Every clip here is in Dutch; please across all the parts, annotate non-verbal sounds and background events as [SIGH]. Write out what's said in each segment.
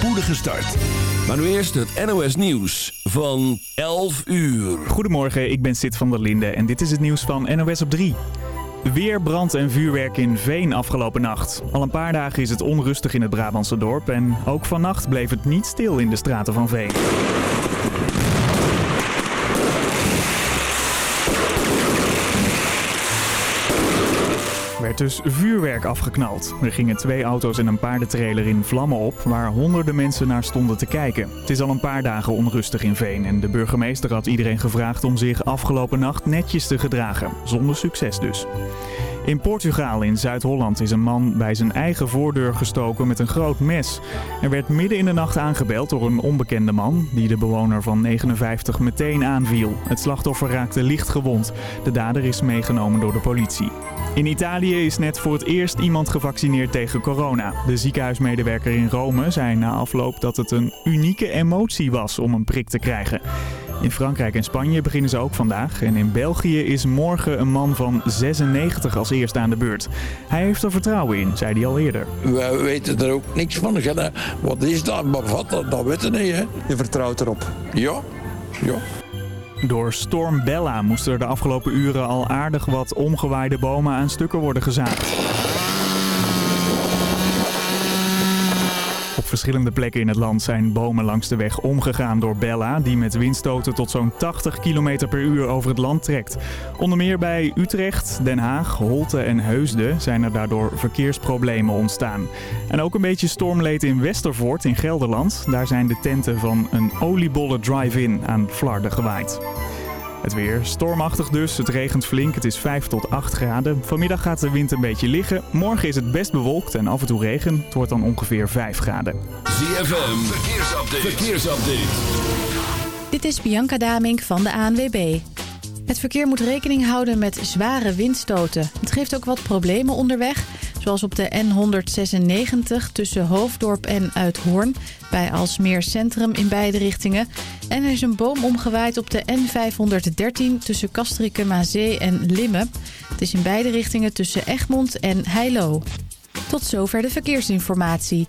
spoedige start. Maar nu eerst het NOS Nieuws van 11 uur. Goedemorgen, ik ben Sid van der Linde en dit is het nieuws van NOS op 3. Weer brand en vuurwerk in Veen afgelopen nacht. Al een paar dagen is het onrustig in het Brabantse dorp en ook vannacht bleef het niet stil in de straten van Veen. Werd dus vuurwerk afgeknald. Er gingen twee auto's en een paardentrailer in vlammen op, waar honderden mensen naar stonden te kijken. Het is al een paar dagen onrustig in Veen en de burgemeester had iedereen gevraagd om zich afgelopen nacht netjes te gedragen. Zonder succes dus. In Portugal in Zuid-Holland is een man bij zijn eigen voordeur gestoken met een groot mes. Er werd midden in de nacht aangebeld door een onbekende man die de bewoner van 59 meteen aanviel. Het slachtoffer raakte licht gewond. De dader is meegenomen door de politie. In Italië is net voor het eerst iemand gevaccineerd tegen corona. De ziekenhuismedewerker in Rome zei na afloop dat het een unieke emotie was om een prik te krijgen. In Frankrijk en Spanje beginnen ze ook vandaag. En in België is morgen een man van 96 als eerste aan de beurt. Hij heeft er vertrouwen in, zei hij al eerder. We weten er ook niks van. Wat is dat? Wat dat? Dat weten we niet. Hè? Je vertrouwt erop? Ja. ja. Door storm Bella moesten er de afgelopen uren al aardig wat omgewaaide bomen aan stukken worden gezaagd. Verschillende plekken in het land zijn bomen langs de weg omgegaan door Bella, die met windstoten tot zo'n 80 km per uur over het land trekt. Onder meer bij Utrecht, Den Haag, Holte en Heusden zijn er daardoor verkeersproblemen ontstaan. En ook een beetje stormleed in Westervoort in Gelderland. Daar zijn de tenten van een oliebollen drive-in aan flarden gewaaid. Het weer stormachtig dus. Het regent flink. Het is 5 tot 8 graden. Vanmiddag gaat de wind een beetje liggen. Morgen is het best bewolkt en af en toe regen. Het wordt dan ongeveer 5 graden. ZFM, verkeersupdate. verkeersupdate. Dit is Bianca Damink van de ANWB. Het verkeer moet rekening houden met zware windstoten. Het geeft ook wat problemen onderweg. Zoals op de N196 tussen Hoofddorp en Uithoorn. Bij Alsmeer Centrum in beide richtingen. En er is een boom omgewaaid op de N513 tussen Castricum aan en Limmen. Het is in beide richtingen tussen Egmond en Heilo. Tot zover de verkeersinformatie.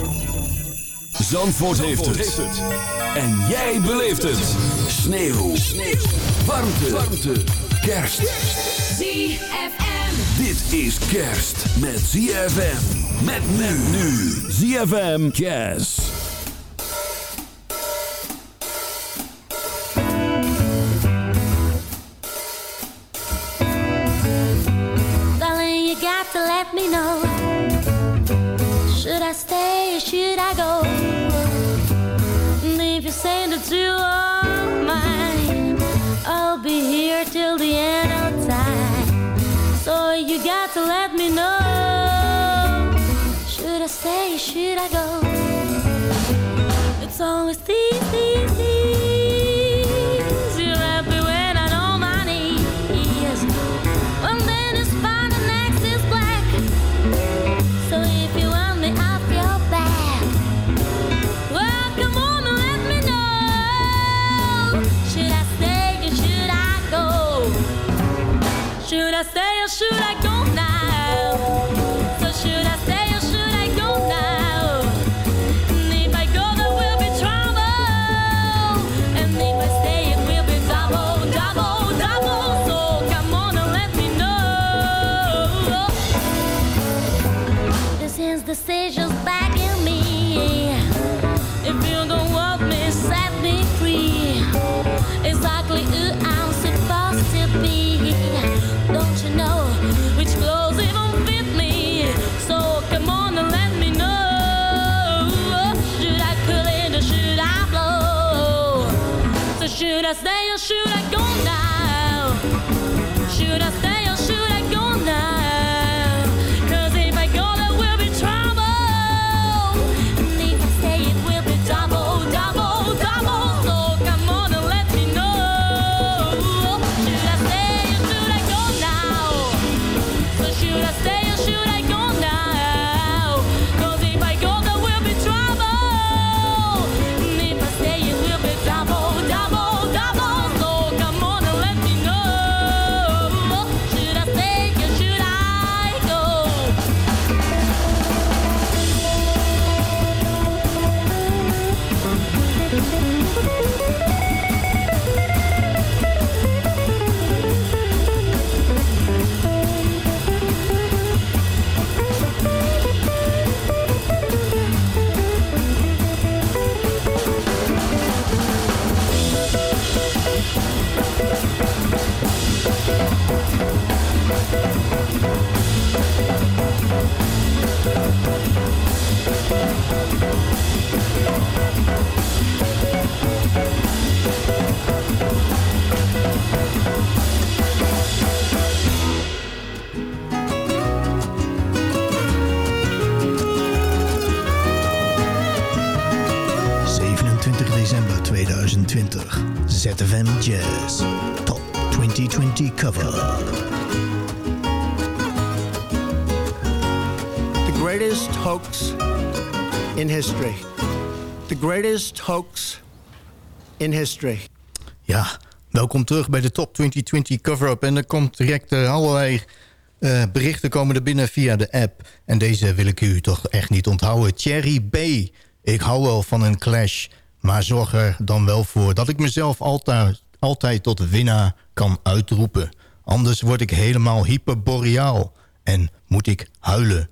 Zandvoort, heeft, het. En jij beleeft het. Sneeuw. Sneeuw. Warmte. Warmte. Kerst. ZFM. Dit is kerst met ZFM. Met men nu. ZFM Jazz. Darling, you got to let me know. Should I stay should I go? If you say that you are mine, I'll be here till the end of time. So you got to let me know. Should I stay should I go? It's always these, I say or should I go? ZFM Jazz. Top 2020 cover. The greatest hoax in history. The greatest hoax in history. Ja, welkom terug bij de Top 2020 cover-up. En er komt direct eh, allerlei eh, berichten komen er binnen via de app. En deze wil ik u toch echt niet onthouden. Cherry B. Ik hou wel van een clash. Maar zorg er dan wel voor dat ik mezelf altijd, altijd tot winnaar kan uitroepen. Anders word ik helemaal hyperboreaal. En moet ik huilen.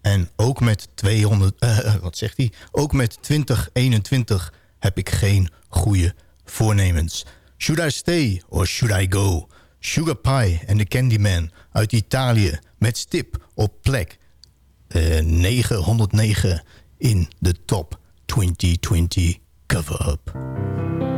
En ook met 200, eh, wat zegt hij? Ook met 2021 heb ik geen goede voornemens. Should I stay or should I go? Sugar Pie en de Candyman uit Italië met stip op plek eh, 909 in de top 2020 cover-up.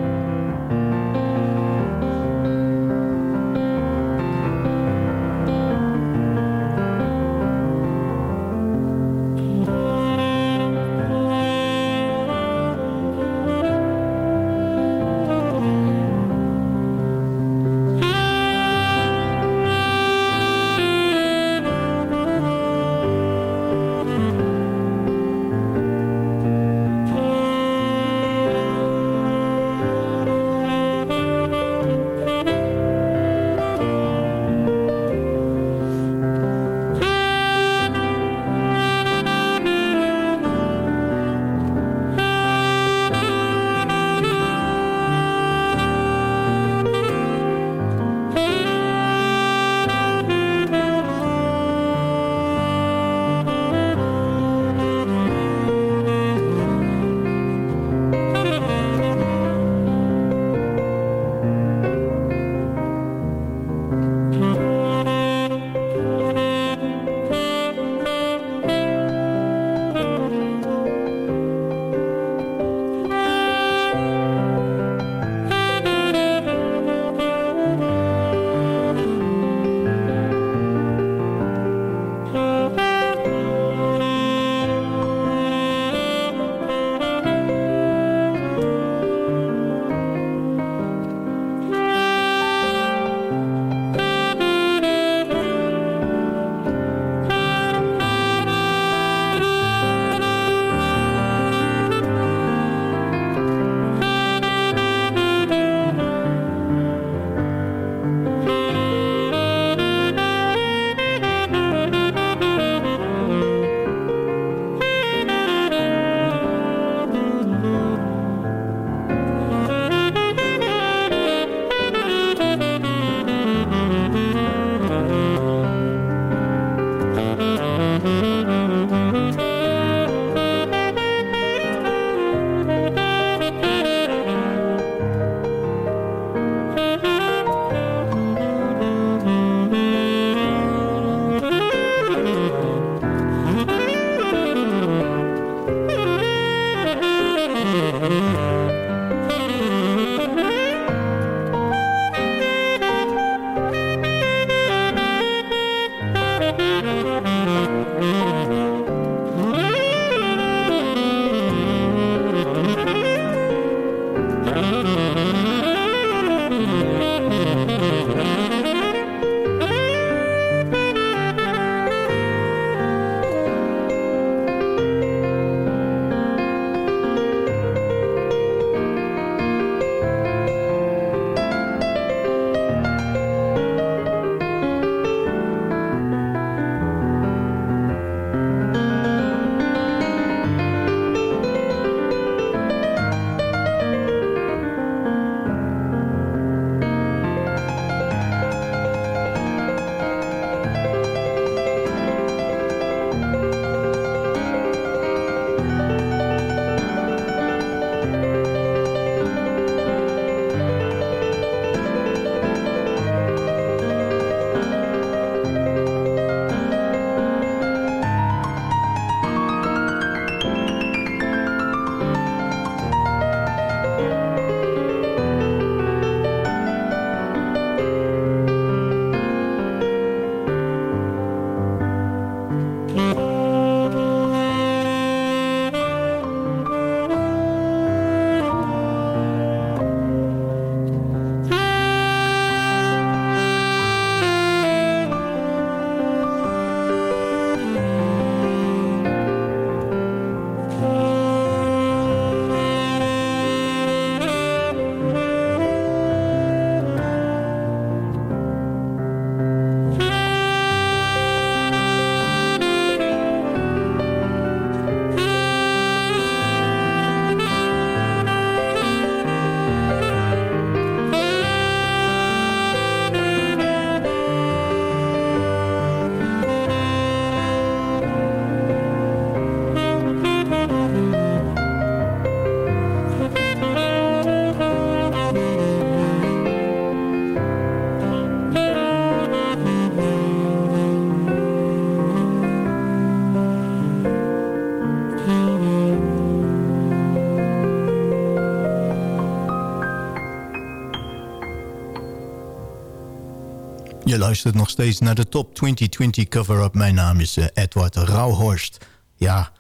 Je luistert nog steeds naar de Top 2020 cover-up. Mijn naam is eh, Edward Rauhorst. Ja,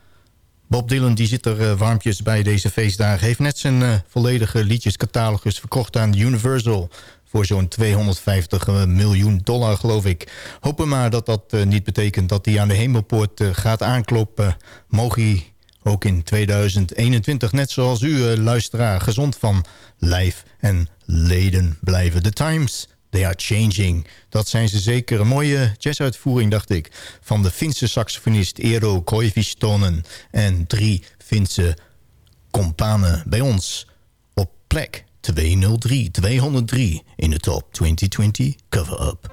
Bob Dylan die zit er uh, warmpjes bij deze feestdagen. Heeft net zijn uh, volledige liedjescatalogus verkocht aan Universal... voor zo'n 250 miljoen dollar, geloof ik. Hopen maar dat dat niet betekent dat hij aan de hemelpoort gaat aankloppen. Mogen hij ook in 2021, net zoals u, luisteraar... gezond van lijf en leden blijven. The Times... They are changing. Dat zijn ze zeker. Een mooie jazzuitvoering, dacht ik. Van de Finse saxofonist Eero Koivistonen. En drie Finse companen bij ons op plek 203, 203 in de top 2020 cover-up.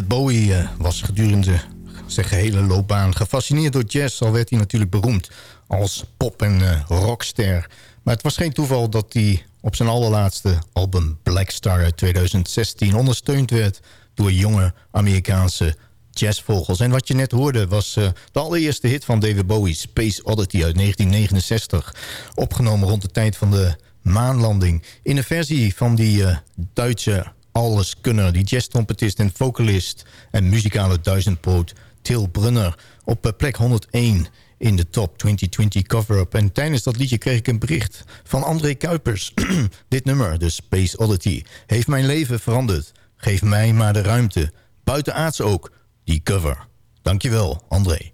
David Bowie eh, was gedurende zijn gehele loopbaan gefascineerd door jazz. Al werd hij natuurlijk beroemd als pop- en uh, rockster. Maar het was geen toeval dat hij op zijn allerlaatste album Black Star uit 2016 ondersteund werd door jonge Amerikaanse jazzvogels. En wat je net hoorde was uh, de allereerste hit van David Bowie, Space Oddity uit 1969. Opgenomen rond de tijd van de maanlanding. In een versie van die Duitse alleskunner, die jazztrompetist en vocalist... en muzikale duizendpoot Til Brunner op uh, plek 101 in de top 2020 cover-up. En tijdens dat liedje kreeg ik een bericht van André Kuipers. [CLEARS THROAT] Dit nummer, de Space Oddity, heeft mijn leven veranderd. Geef mij maar de ruimte. Buitenaards ook, die cover. Dankjewel, André.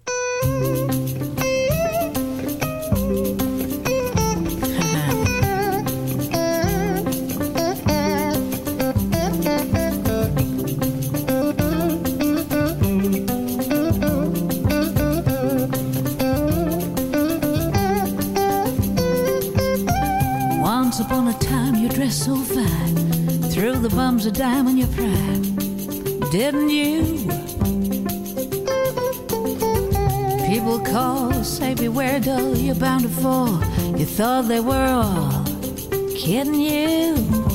Dressed so fine. Threw the bums a dime on your pride Didn't you? People call, say beware doll You're bound to fall. You thought they were all kidding you You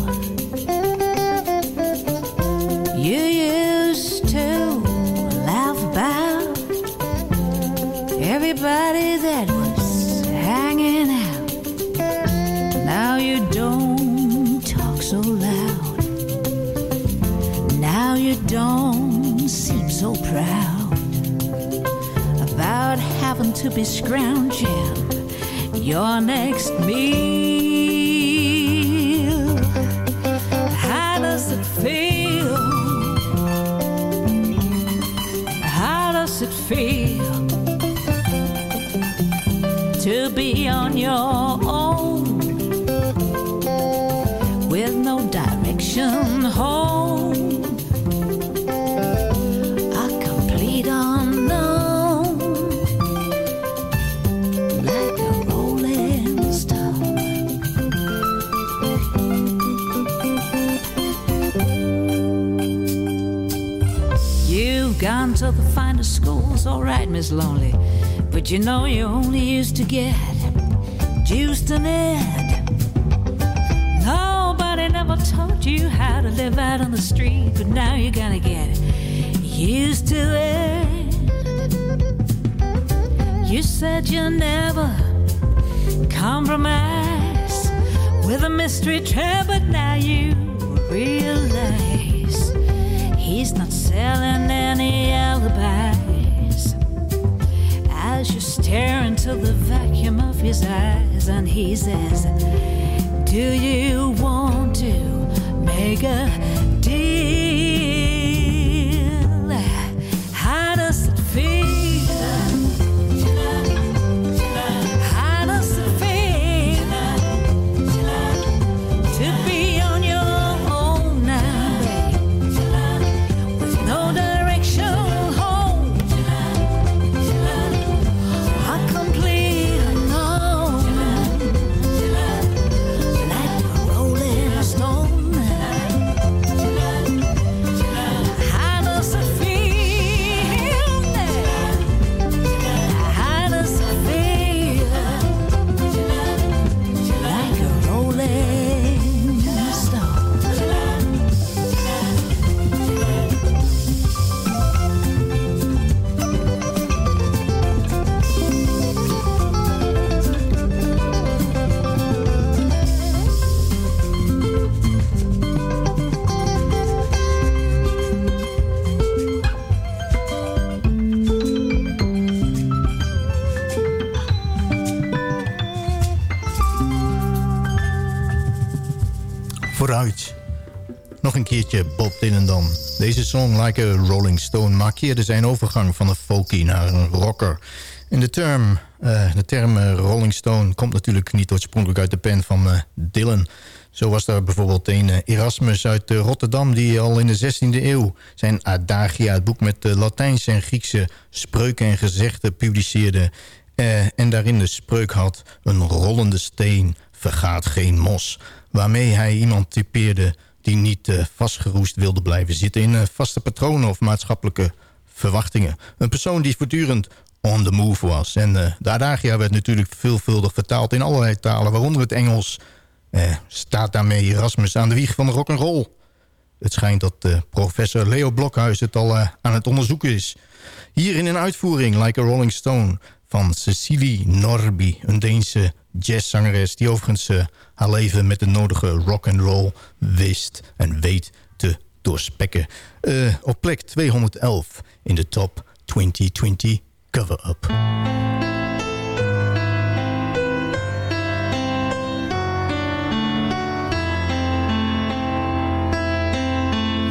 this ground jam. Your next meal. Miss Lonely, but you know you only used to get juiced and it. Nobody never taught you how to live out on the street, but now you're gonna get used to it. You said you never compromise with a mystery tramp, but now you realize he's not selling any alibis. His eyes, and he says, do you want to make a dan. Deze song Like a Rolling Stone markeerde zijn overgang van een folkie naar een rocker. En de term, eh, de term eh, Rolling Stone komt natuurlijk niet oorspronkelijk uit de pen van eh, Dylan. Zo was er bijvoorbeeld een Erasmus uit Rotterdam... die al in de 16e eeuw zijn Adagia, het boek met Latijnse en Griekse spreuken en gezegden publiceerde... En daarin de spreuk had... een rollende steen vergaat geen mos... waarmee hij iemand typeerde die niet eh, vastgeroest wilde blijven zitten in eh, vaste patronen of maatschappelijke verwachtingen. Een persoon die voortdurend on the move was. En eh, de Adagia werd natuurlijk veelvuldig vertaald in allerlei talen, waaronder het Engels. Staat daarmee Erasmus aan de wieg van de rock'n'roll. Het schijnt dat professor Leo Blokhuis het al aan het onderzoeken is. Hier in een uitvoering, Like a Rolling Stone, van Cecilie Norby. Een Deense jazzzangeres die overigens eh, haar leven met de nodige rock and roll wist en weet te doorspekken. Eh, op plek 211 in de top 2020 cover-up.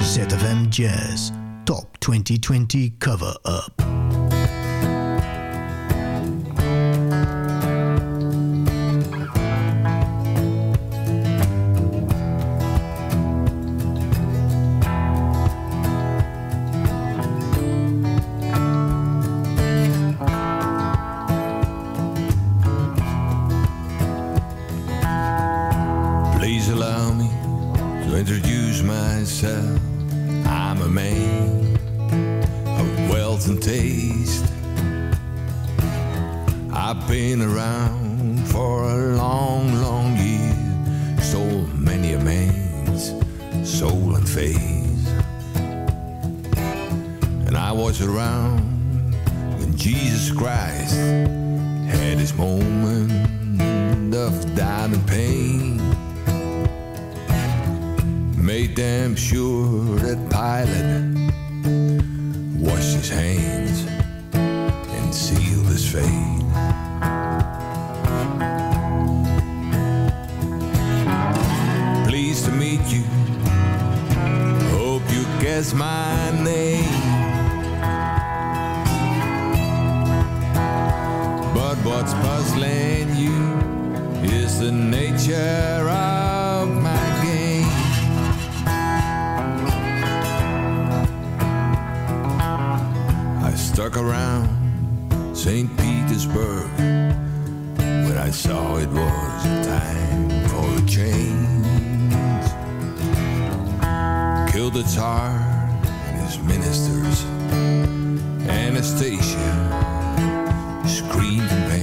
ZFM Jazz Top 2020 cover-up. Please what's puzzling you is the nature of my game. I stuck around St. Petersburg when I saw it was time for a change. Killed the Tsar and his ministers. Anastasia screamed in pain.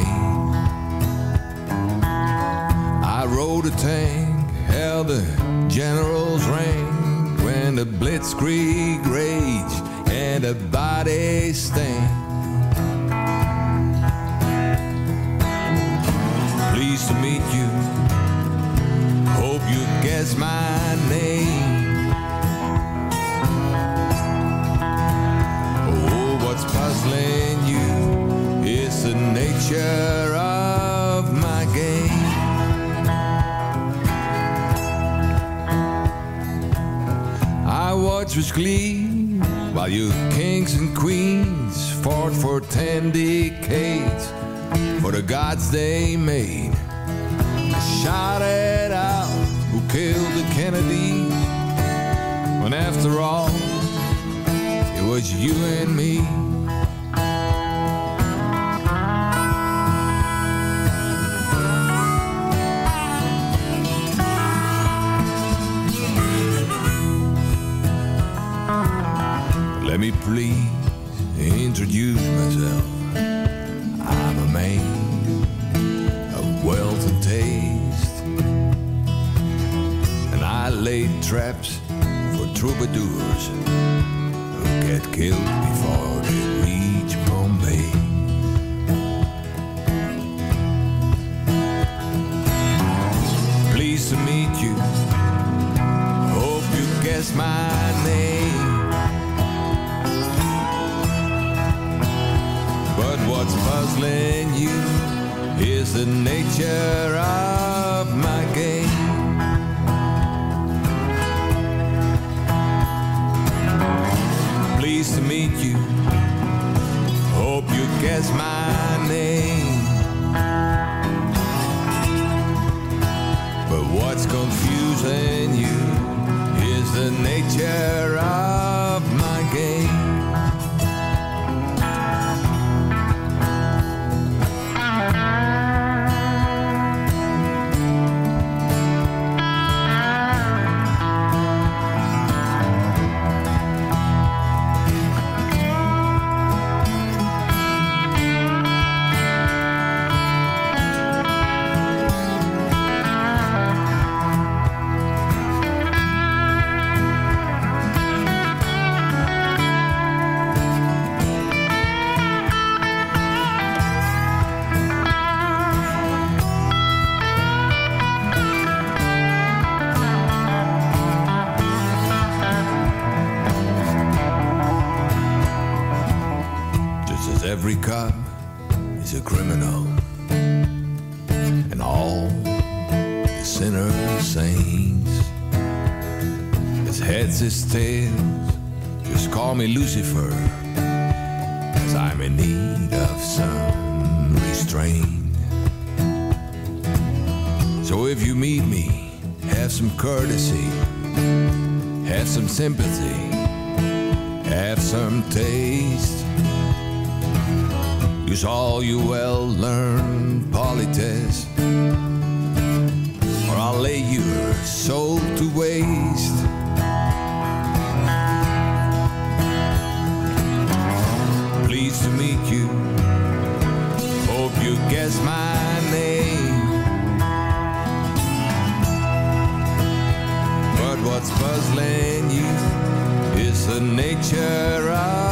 A tank, held the general's rank when the blitzkrieg raged and the body stank. Pleased to meet you. Hope you guess my name. Oh, what's puzzling you is the nature Watched glee while you kings and queens fought for ten decades for the gods they made. I it out who killed the Kennedys when after all it was you and me. Please introduce myself. I'm a man of wealth and taste, and I laid traps for troubadours who get killed before they reach Bombay. Pleased to meet you. Hope you guess my name. What's puzzling you is the nature of my game. Pleased to meet you. Hope you guess my name. But what's confusing you is the nature restraint. So if you meet me, have some courtesy, have some sympathy, have some taste. Use all you well learned politesse, or I'll lay your soul to waste. Pleased to meet you. You guess my name. But what's puzzling you is the nature of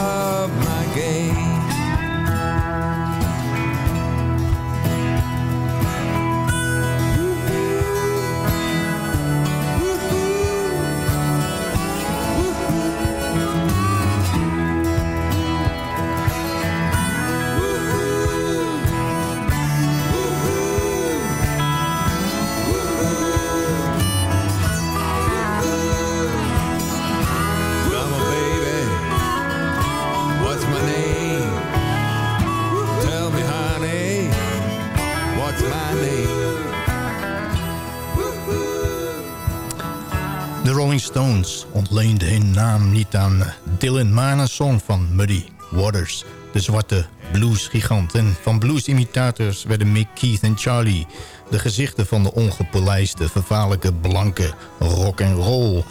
Stones ontleenden hun naam niet aan Dylan, maar een van Muddy Waters. De zwarte bluesgigant. En van bluesimitators werden Mick, Keith en Charlie... de gezichten van de ongepolijste, vervaarlijke, blanke rock and roll.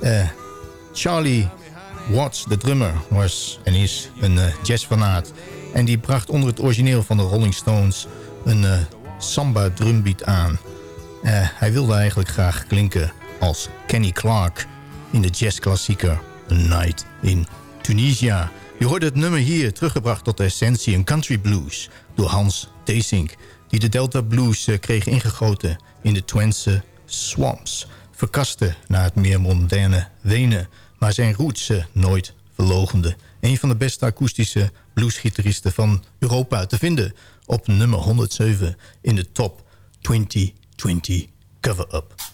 Eh, Charlie Watts, de drummer, was en is een eh, jazzfanaat. En die bracht onder het origineel van de Rolling Stones... een eh, samba drumbeat aan. Hij wilde eigenlijk graag klinken als Kenny Clark in de jazzklassieker A Night in Tunisia. Je hoorde het nummer hier teruggebracht tot de essentie een country blues door Hans Teesink, die de Delta Blues eh, kreeg ingegoten in de Twentse swamps. Verkaste naar het meer moderne Wenen, maar zijn roots eh, nooit verlogende. Een van de beste akoestische bluesgitaristen van Europa te vinden op nummer 107 in de top 2020 cover-up.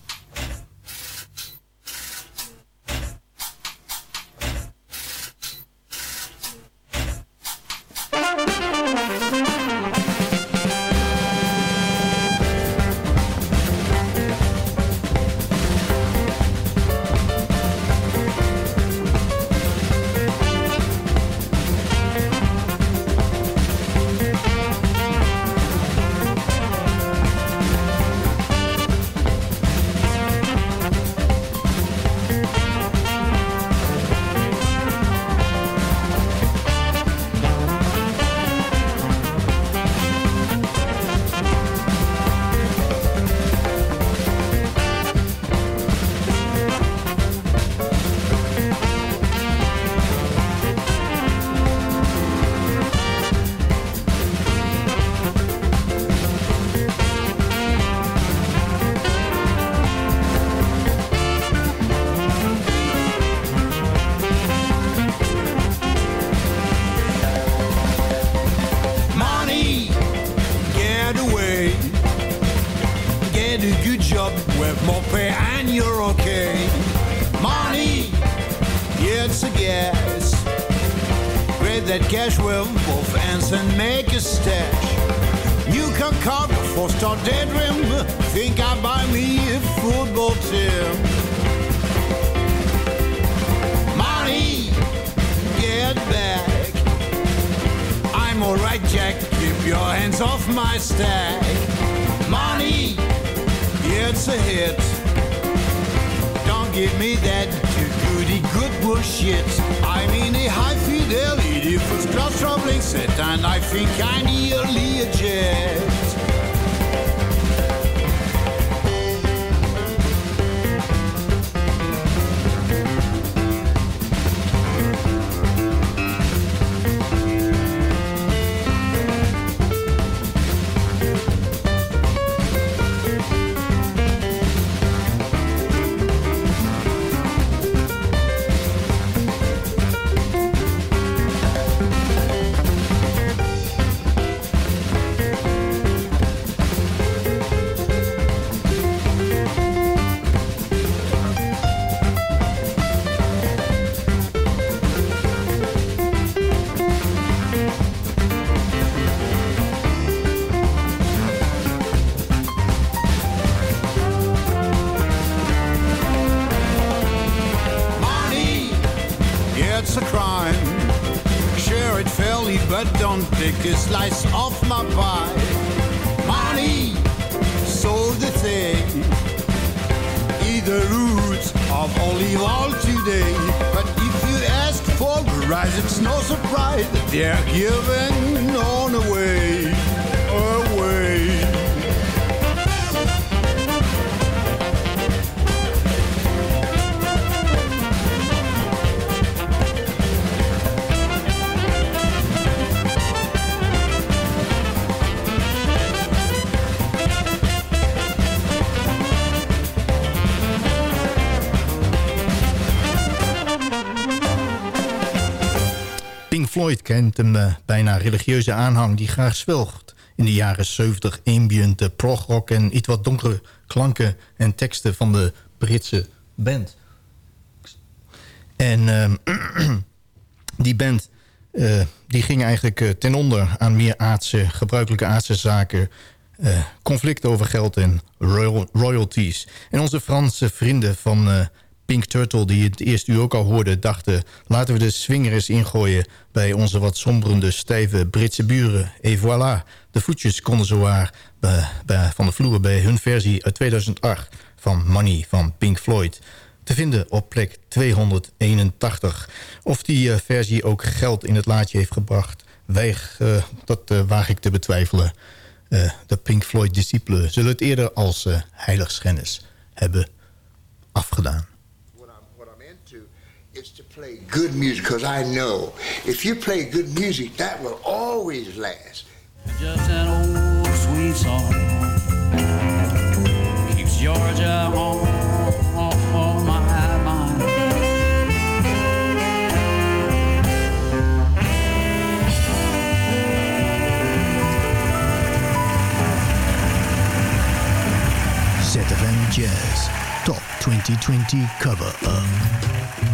Can card for start daydream. Think I buy me a football team. Money, get back. I'm alright, Jack. Keep your hands off my stack. Money, it's a hit. Don't give me that goody good bullshit. I mean a high fidelity first class set, and I think I nearly a jet. Floyd kent een eh, bijna religieuze aanhang die graag zwelgt. In de jaren 70 ambient, eh, progrock en iets wat donkere klanken en teksten van de Britse band. En ehm, [CLEARS THROAT] die band eh, die ging eigenlijk ten onder aan meer aardse, gebruikelijke aardse zaken... conflicten over geld en royal- royalties. En onze Franse vrienden van Pink Turtle, die het eerste uur ook al hoorde... dachten, laten we de swinger eens ingooien... bij onze wat somberende, stijve Britse buren. Et voilà, de voetjes konden zowaar bij, van de vloer... bij hun versie uit 2008 van Money van Pink Floyd te vinden op plek 281. Of die eh, versie ook geld in het laadje heeft gebracht... Weig, eh, dat eh, waag ik te betwijfelen. De Pink Floyd discipelen zullen het eerder als heiligschennis hebben afgedaan. Is to play good music because I know if you play good music, that will always last. Just an old sweet song keeps Georgia on, on my mind. ZFM Jazz Top 2020 Cover Up.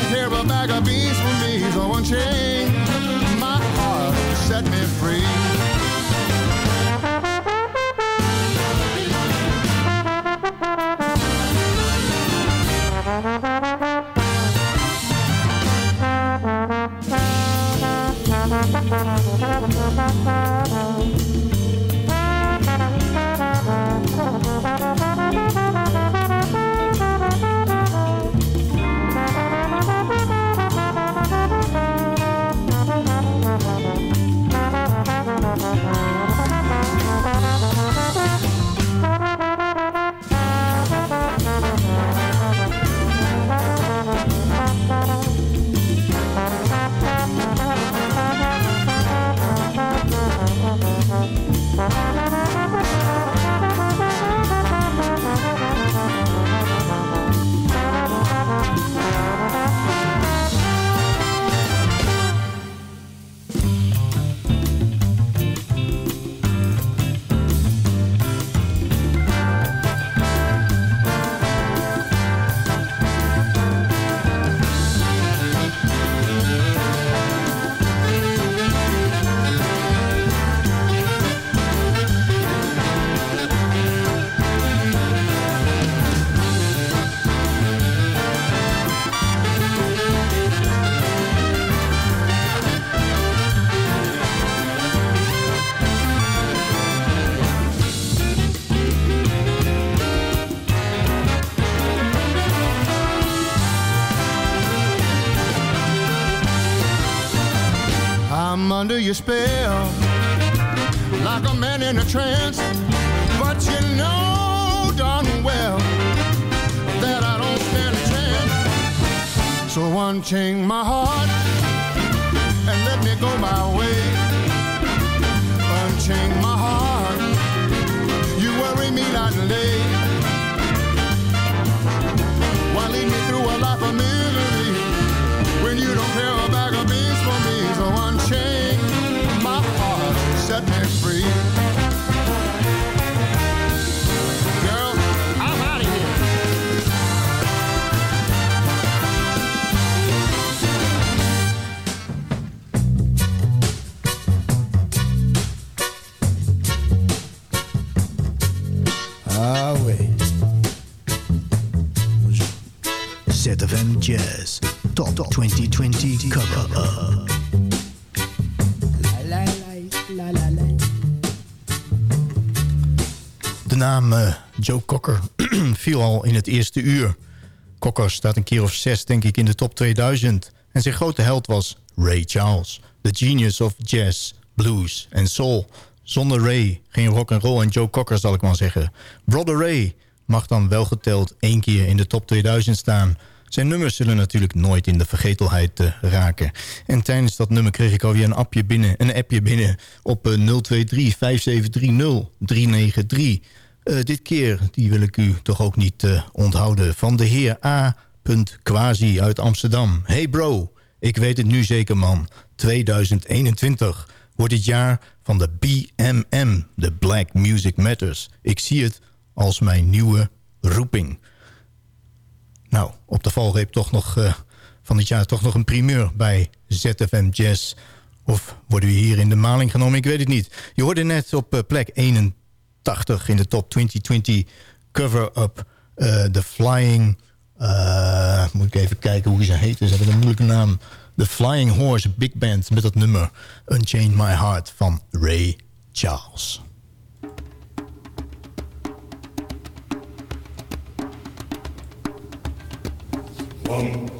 Don't care a bag of beans for me? So unchain my heart, set me free. Spell like a man in a trance. But you know darn well that I don't stand a chance. So unchain my heart and let me go my way. Unchain my heart. You worry me night day. 2020 Cover Up. De naam eh, Joe Cocker [CLEARS THROAT] viel al in het eerste uur. Cocker staat een keer of zes, denk ik, in de top 2000. En zijn grote held was Ray Charles. The genius of jazz, blues en soul. Zonder Ray geen rock and roll en Joe Cocker zal ik maar zeggen. Brother Ray mag dan wel geteld één keer in de top 2000 staan. Zijn nummers zullen natuurlijk nooit in de vergetelheid eh, raken. En tijdens dat nummer kreeg ik alweer een appje binnen, een appje binnen op eh, 023 5730 393. Eh, dit keer, die wil ik u toch ook niet eh, onthouden, van de heer A. Quasi uit Amsterdam. Hey bro, ik weet het nu zeker man. 2021 wordt het jaar van de BMM, de Black Music Matters. Ik zie het als mijn nieuwe roeping. Nou, op de valreep toch nog eh, van dit jaar toch nog een primeur bij ZFM Jazz. Of worden we hier in de maling genomen? Ik weet het niet. Je hoorde net op eh, plek 81 in de top 2020 cover-up The Flying... eh, moet ik even kijken hoe ze heet. Ze hebben een moeilijke naam. The Flying Horse Big Band met dat nummer Unchain My Heart van Ray Charles. One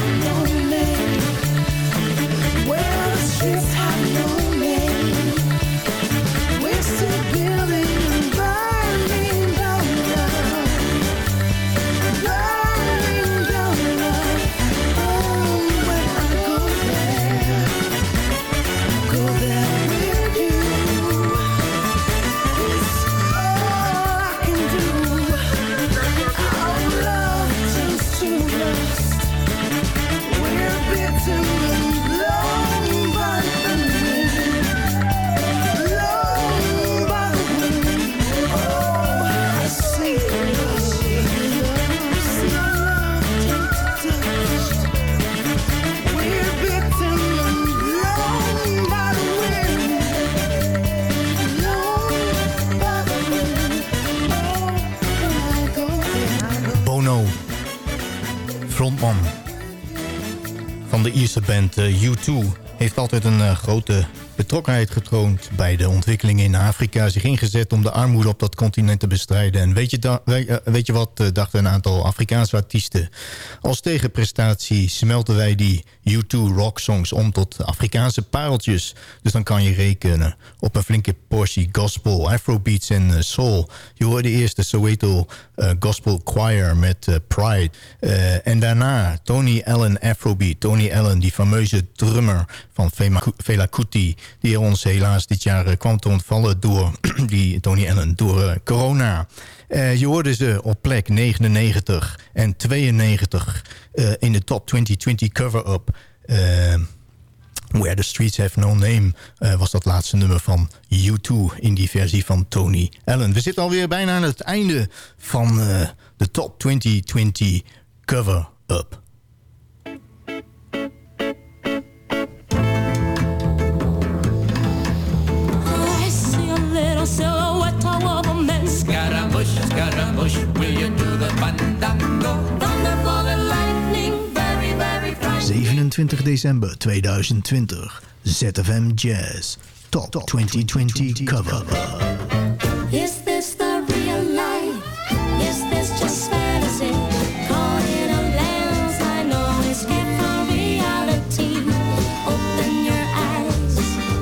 streets have grote betrokkenheid getoond bij de ontwikkelingen in Afrika. Zich ingezet om de armoede op dat continent te bestrijden. En weet je, eh, weet je wat, eh, dachten een aantal Afrikaanse artiesten. Als tegenprestatie smelten wij die U2 rock songs om tot Afrikaanse pareltjes. Dus dan kan je rekenen op een flinke portie gospel, afrobeats en eh, soul. Je hoorde eerst de Soweto Gospel Choir met Pride. En daarna Tony Allen Afrobeat. Tony Allen, die fameuze drummer van Fela Kuti... die ons helaas dit jaar eh, kwam te ontvallen door [CLEARS THROAT] die Tony Allen, door eh, corona. Eh, je hoorde ze op plek 99 en 92 eh, in de top 2020 cover-up... Where the Streets Have No Name was dat laatste nummer van U2 in die versie van Tony Allen. We zitten alweer bijna aan het einde van de Top 2020 cover-up. 24 december 2020. ZFM Jazz. Top, Top 2020 cover. Is this the real life? Is this just fantasy? Caught in a landslide, no escape from reality. Open your eyes,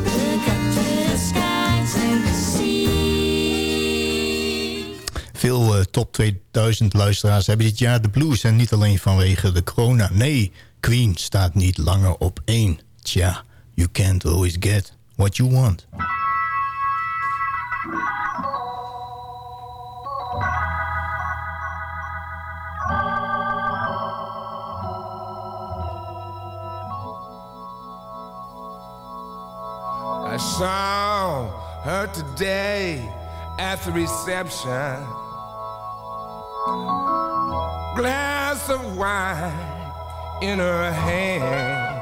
look up to the skies and see. Veel uh, top 2000 luisteraars hebben dit jaar de blues. En niet alleen vanwege de corona. Nee, Queen staat niet langer op één. Tja, you can't always get what you want. I saw her today at the reception. Glass of wine in her hand.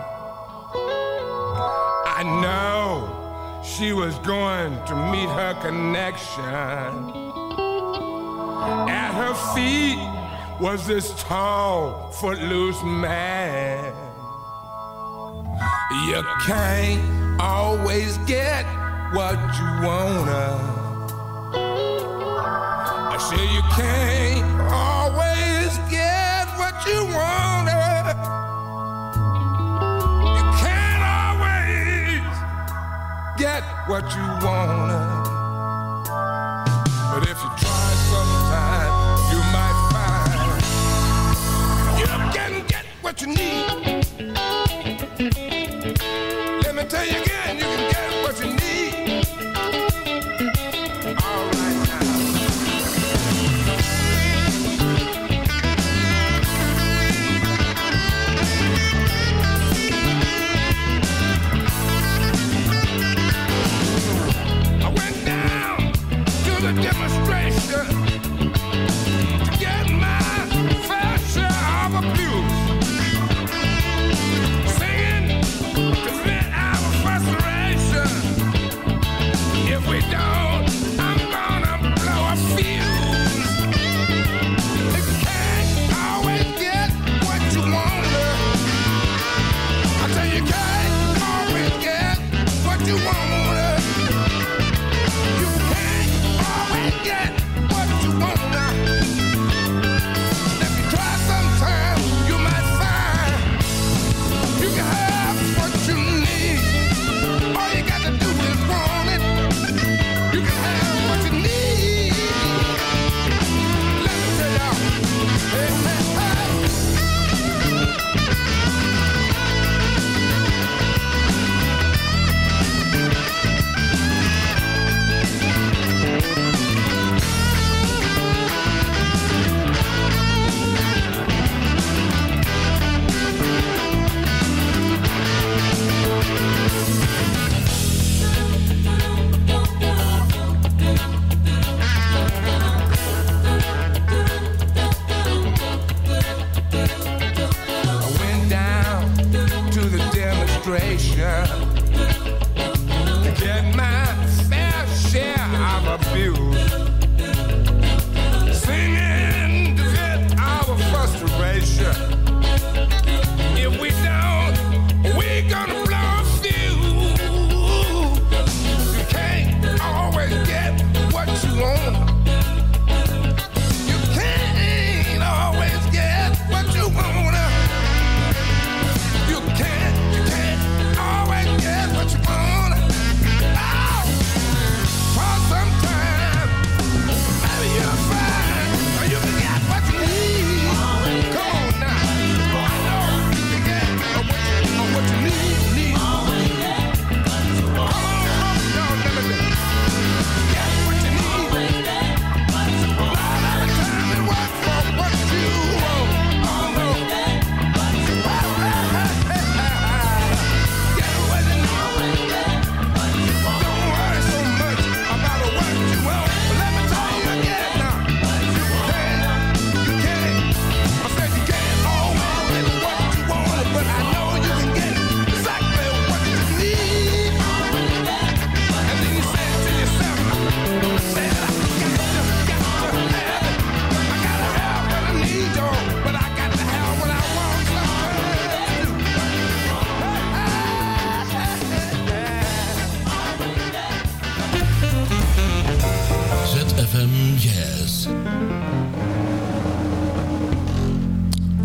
I know she was going to meet her connection. At her feet was this tall, footloose man. You can't always get what you wanna. I say you can't always get what you want. what you wanted. But if you try sometime, you might find you can get what you need. Let me tell you.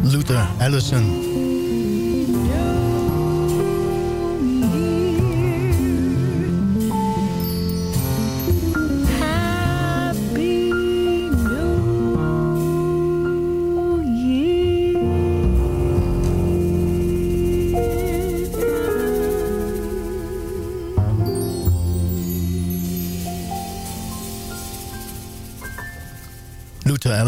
Luther Allison.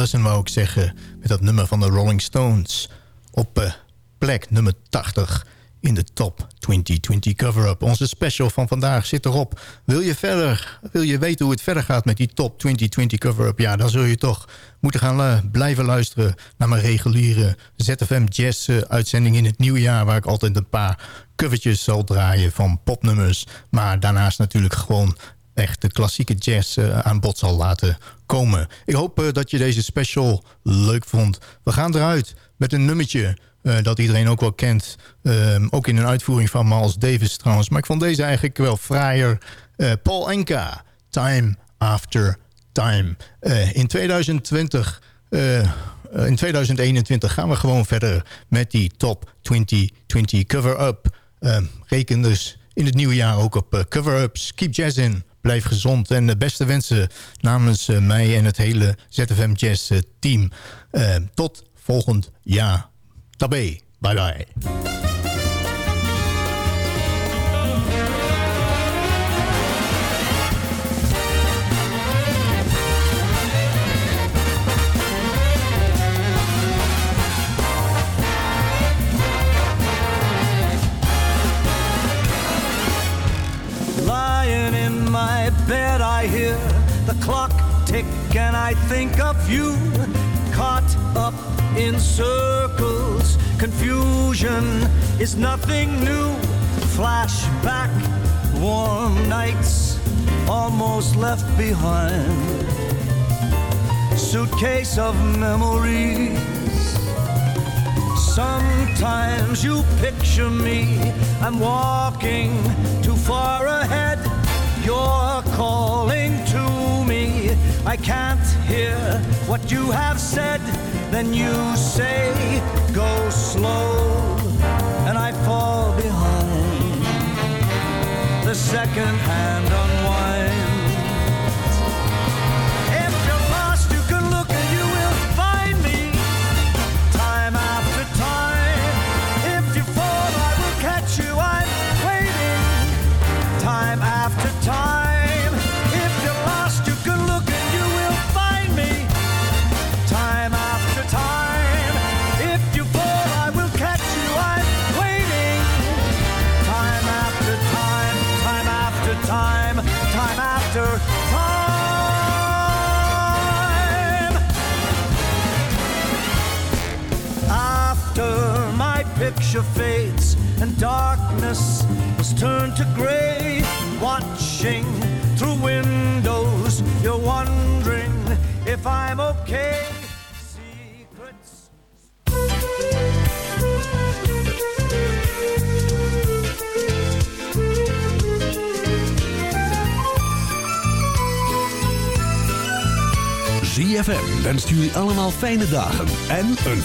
Allison wou ik zeggen met dat nummer van de Rolling Stones. Op eh, plek nummer 80 in de top 2020 cover-up. Onze special van vandaag zit erop. Wil je verder, wil je weten hoe het verder gaat met die top 2020 cover-up? Ja, dan zul je toch moeten gaan eh, blijven luisteren... naar mijn reguliere ZFM Jazz eh, uitzending in het nieuwe jaar... waar ik altijd een paar covertjes zal draaien van popnummers. Maar daarnaast natuurlijk gewoon echt de klassieke jazz eh, aan bod zal laten komen. Ik hoop eh, dat je deze special leuk vond. We gaan eruit met een nummertje eh, dat iedereen ook wel kent. Ehm, ook in een uitvoering van Miles Davis trouwens. Maar ik vond deze eigenlijk wel fraaier. Paul Enka, Time After Time. In 2020... eh, eh, in 2021 gaan we gewoon verder met die top 2020 cover-up. Ehm, reken dus in het nieuwe jaar ook op cover-ups. Keep jazz in. Blijf gezond en de beste wensen namens eh, mij en het hele ZFM Jazz eh, team. Eh, tot volgend jaar. Tabé. Bye bye. Bed, I hear the clock tick, and I think of you caught up in circles. Confusion is nothing new. Flashback, warm nights almost left behind. Suitcase of memories. Sometimes you picture me, I'm walking too far ahead. You're calling to me, I can't hear what you have said. Then you say, go slow, and I fall behind. The second hand unwinds. Time. If you're lost, you can look and you will find me time after time. If you fall, I will catch you. I'm waiting time after time, time after time, time after time. After my picture fades and darkness has turned to gray, watching through windows, you're wondering if I'm okay. Secrets. ZFM wenst jullie allemaal fijne dagen en een